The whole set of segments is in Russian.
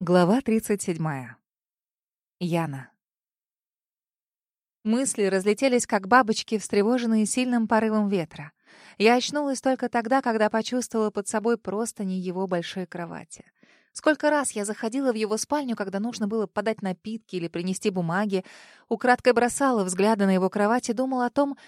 Глава 37. Яна. Мысли разлетелись, как бабочки, встревоженные сильным порывом ветра. Я очнулась только тогда, когда почувствовала под собой просто не его большой кровати. Сколько раз я заходила в его спальню, когда нужно было подать напитки или принести бумаги, украдкой бросала взгляды на его кровать и думала о том,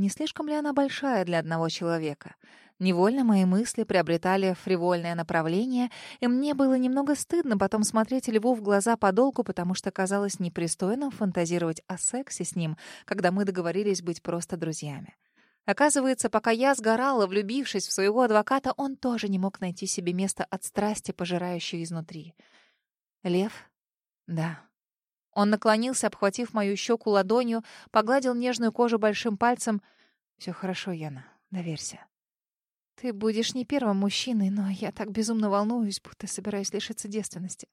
не слишком ли она большая для одного человека? Невольно мои мысли приобретали фривольное направление, и мне было немного стыдно потом смотреть Льву в глаза подолгу, потому что казалось непристойным фантазировать о сексе с ним, когда мы договорились быть просто друзьями. Оказывается, пока я сгорала, влюбившись в своего адвоката, он тоже не мог найти себе место от страсти, пожирающей изнутри. «Лев?» «Да», он наклонился, обхватив мою щеку ладонью, погладил нежную кожу большим пальцем. Все хорошо, Яна, доверься. Ты будешь не первым мужчиной, но я так безумно волнуюсь, будто собираюсь лишиться девственности.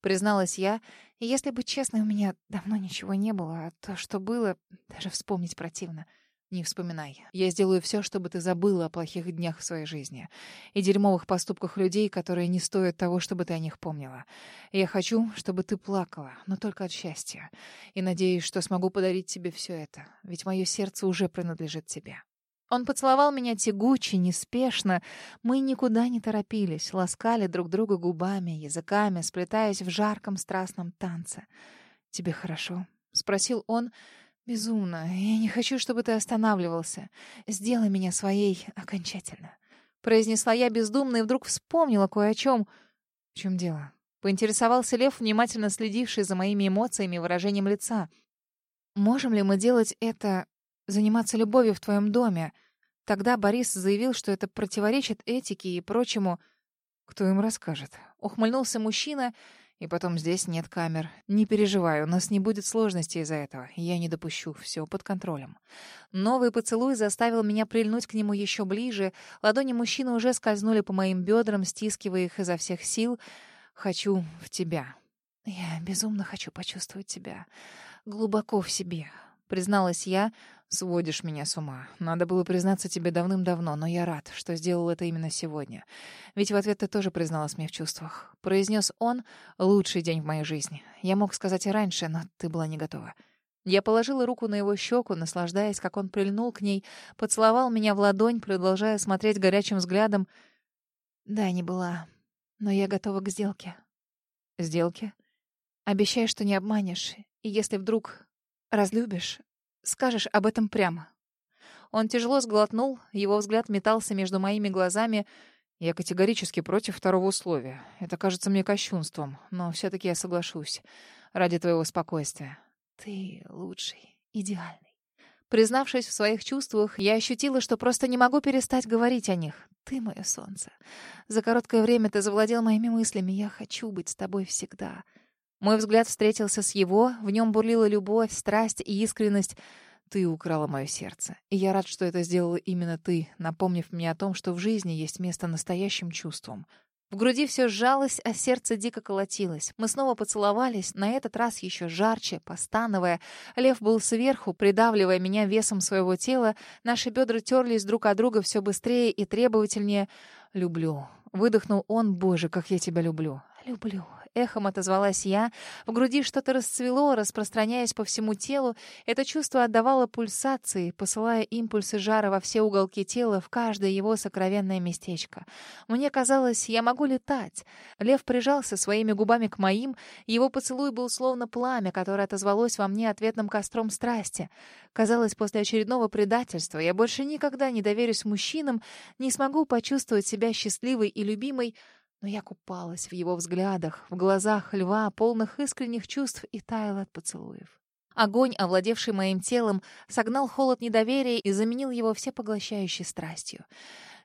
Призналась я, и если быть честной, у меня давно ничего не было, а то, что было, даже вспомнить противно. — не вспоминай. Я сделаю все, чтобы ты забыла о плохих днях в своей жизни и дерьмовых поступках людей, которые не стоят того, чтобы ты о них помнила. Я хочу, чтобы ты плакала, но только от счастья. И надеюсь, что смогу подарить тебе все это, ведь мое сердце уже принадлежит тебе. Он поцеловал меня тягуче, неспешно. Мы никуда не торопились, ласкали друг друга губами, языками, сплетаясь в жарком страстном танце. «Тебе хорошо?» — спросил он, — Безумно. Я не хочу, чтобы ты останавливался. Сделай меня своей окончательно. Произнесла я бездумно и вдруг вспомнила кое о чем. В чем дело? Поинтересовался Лев, внимательно следивший за моими эмоциями и выражением лица. «Можем ли мы делать это, заниматься любовью в твоем доме?» Тогда Борис заявил, что это противоречит этике и прочему. «Кто им расскажет?» Ухмыльнулся мужчина и потом здесь нет камер. Не переживай, у нас не будет сложностей из-за этого. Я не допущу, все под контролем. Новый поцелуй заставил меня прильнуть к нему еще ближе. Ладони мужчины уже скользнули по моим бедрам, стискивая их изо всех сил. Хочу в тебя. Я безумно хочу почувствовать тебя. Глубоко в себе, призналась я, «Сводишь меня с ума. Надо было признаться тебе давным-давно, но я рад, что сделал это именно сегодня. Ведь в ответ ты тоже призналась мне в чувствах. Произнес он «Лучший день в моей жизни». Я мог сказать и раньше, но ты была не готова». Я положила руку на его щеку, наслаждаясь, как он прильнул к ней, поцеловал меня в ладонь, продолжая смотреть горячим взглядом. «Да, не была. Но я готова к сделке». «Сделке?» «Обещай, что не обманешь. И если вдруг разлюбишь, Скажешь об этом прямо». Он тяжело сглотнул, его взгляд метался между моими глазами. Я категорически против второго условия. Это кажется мне кощунством, но все-таки я соглашусь. Ради твоего спокойствия. Ты лучший, идеальный. Признавшись в своих чувствах, я ощутила, что просто не могу перестать говорить о них. Ты мое солнце. За короткое время ты завладел моими мыслями. Я хочу быть с тобой всегда. Мой взгляд встретился с его, в нем бурлила любовь, страсть и искренность. Ты украла мое сердце. И я рад, что это сделала именно ты, напомнив мне о том, что в жизни есть место настоящим чувствам. В груди все сжалось, а сердце дико колотилось. Мы снова поцеловались, на этот раз еще жарче, постановая. Лев был сверху, придавливая меня весом своего тела. Наши бедра терлись друг о друга все быстрее и требовательнее. «Люблю». Выдохнул он. «Боже, как я тебя люблю». «Люблю». Эхом отозвалась я. В груди что-то расцвело, распространяясь по всему телу. Это чувство отдавало пульсации, посылая импульсы жара во все уголки тела, в каждое его сокровенное местечко. Мне казалось, я могу летать. Лев прижался своими губами к моим. Его поцелуй был словно пламя, которое отозвалось во мне ответным костром страсти. Казалось, после очередного предательства я больше никогда не доверюсь мужчинам, не смогу почувствовать себя счастливой и любимой, но я купалась в его взглядах, в глазах льва, полных искренних чувств и таяла от поцелуев. Огонь, овладевший моим телом, согнал холод недоверия и заменил его всепоглощающей страстью.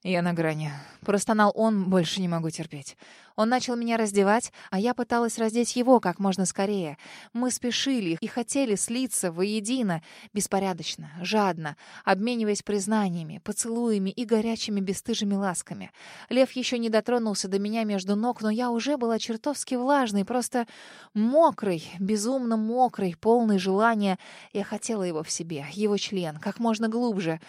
«Я на грани». Простонал он, больше не могу терпеть. Он начал меня раздевать, а я пыталась раздеть его как можно скорее. Мы спешили и хотели слиться воедино, беспорядочно, жадно, обмениваясь признаниями, поцелуями и горячими бесстыжими ласками. Лев еще не дотронулся до меня между ног, но я уже была чертовски влажной, просто мокрой, безумно мокрой, полной желания. Я хотела его в себе, его член, как можно глубже.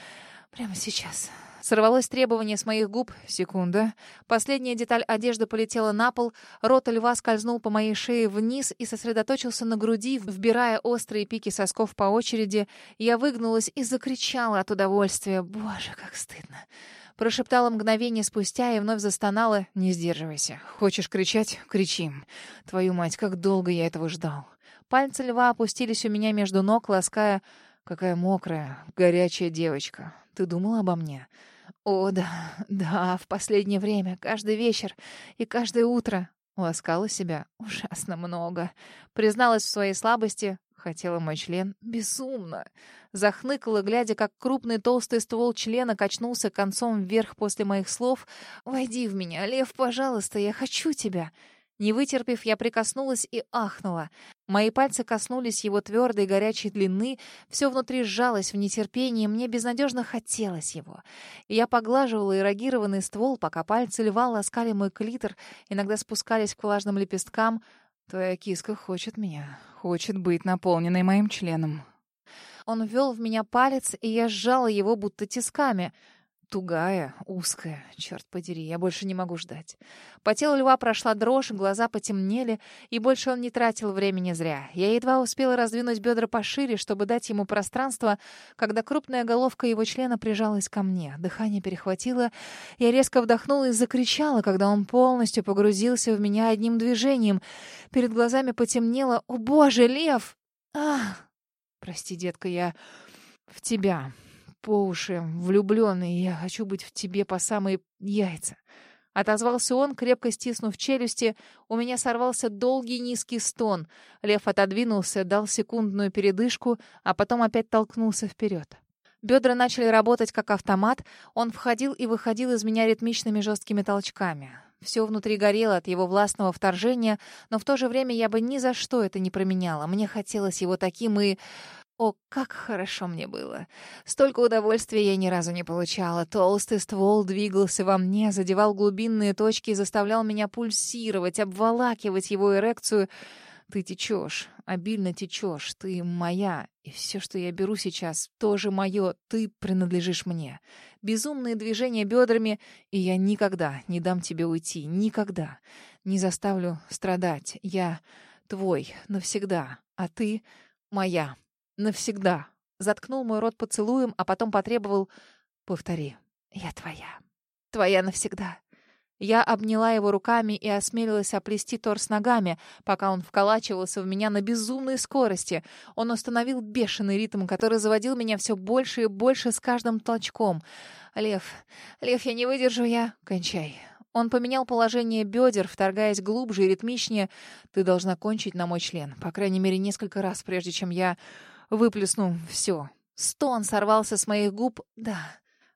Прямо сейчас. Сорвалось требование с моих губ. Секунда. Последняя деталь одежды полетела на пол. Рот льва скользнул по моей шее вниз и сосредоточился на груди, вбирая острые пики сосков по очереди. Я выгнулась и закричала от удовольствия. «Боже, как стыдно!» Прошептала мгновение спустя и вновь застонала. «Не сдерживайся. Хочешь кричать? Кричи. Твою мать, как долго я этого ждал!» Пальцы льва опустились у меня между ног, лаская... «Какая мокрая, горячая девочка. Ты думала обо мне?» О, да, да, в последнее время, каждый вечер и каждое утро. Ласкала себя ужасно много. Призналась в своей слабости, хотела мой член безумно. Захныкала, глядя, как крупный толстый ствол члена качнулся концом вверх после моих слов. «Войди в меня, Лев, пожалуйста, я хочу тебя». Не вытерпев, я прикоснулась и ахнула. Мои пальцы коснулись его твердой горячей длины, все внутри сжалось в нетерпении, мне безнадежно хотелось его. Я поглаживала эрогированный ствол, пока пальцы льва ласкали мой клитор, иногда спускались к влажным лепесткам. «Твоя киска хочет меня, хочет быть наполненной моим членом». Он ввел в меня палец, и я сжала его будто тисками — Тугая, узкая. Черт подери, я больше не могу ждать. По телу льва прошла дрожь, глаза потемнели, и больше он не тратил времени зря. Я едва успела раздвинуть бедра пошире, чтобы дать ему пространство, когда крупная головка его члена прижалась ко мне. Дыхание перехватило. Я резко вдохнула и закричала, когда он полностью погрузился в меня одним движением. Перед глазами потемнело. по уши, влюбленный, я хочу быть в тебе по самые яйца. Отозвался он, крепко стиснув челюсти. У меня сорвался долгий низкий стон. Лев отодвинулся, дал секундную передышку, а потом опять толкнулся вперед. Бедра начали работать как автомат. Он входил и выходил из меня ритмичными жесткими толчками. Все внутри горело от его властного вторжения, но в то же время я бы ни за что это не променяла. Мне хотелось его таким и... О, как хорошо мне было! Столько удовольствия я ни разу не получала. Толстый ствол двигался во мне, задевал глубинные точки и заставлял меня пульсировать, обволакивать его эрекцию. Ты течешь, обильно течешь, ты моя, и все, что я беру сейчас, тоже мое, ты принадлежишь мне. Безумные движения бедрами, и я никогда не дам тебе уйти, никогда. Не заставлю страдать, я твой навсегда, а ты моя навсегда. Заткнул мой рот поцелуем, а потом потребовал «Повтори, я твоя. Твоя навсегда». Я обняла его руками и осмелилась оплести торс ногами, пока он вколачивался в меня на безумной скорости. Он установил бешеный ритм, который заводил меня все больше и больше с каждым толчком. «Лев, Лев, я не выдержу, я...» «Кончай». Он поменял положение бедер, вторгаясь глубже и ритмичнее. «Ты должна кончить на мой член, по крайней мере, несколько раз, прежде чем я...» выплеснул все. Стон сорвался с моих губ. «Да,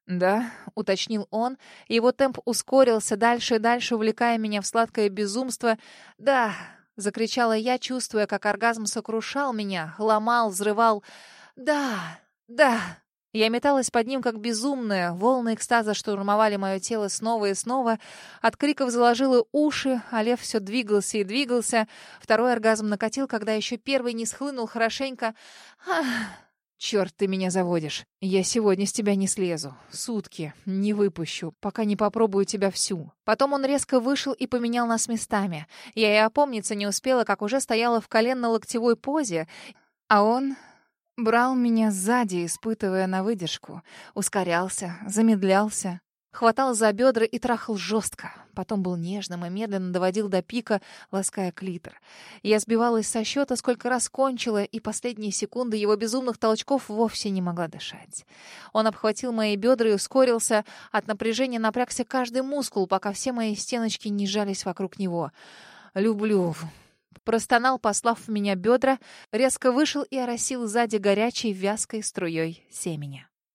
да», — уточнил он. Его темп ускорился дальше и дальше, увлекая меня в сладкое безумство. «Да», — закричала я, чувствуя, как оргазм сокрушал меня, ломал, взрывал. «Да, да». Я металась под ним, как безумная. Волны экстаза штурмовали мое тело снова и снова. От криков заложило уши, а лев все двигался и двигался. Второй оргазм накатил, когда еще первый не схлынул хорошенько. Ах... «Черт, ты меня заводишь. Я сегодня с тебя не слезу. Сутки. Не выпущу, пока не попробую тебя всю». Потом он резко вышел и поменял нас местами. Я и опомниться не успела, как уже Брал меня сзади, испытывая на выдержку. Ускорялся, замедлялся. Хватал за бедра и трахал жестко. Потом был нежным и медленно доводил до пика, лаская клитор. Я сбивалась со счета, сколько раз кончила, и последние секунды его безумных толчков вовсе не могла дышать. Он обхватил мои бедра и ускорился. От напряжения напрягся каждый мускул, пока все мои стеночки не сжались вокруг него. «Люблю, Простонал, послав в меня бедра, резко вышел и оросил сзади горячей вязкой струей семени.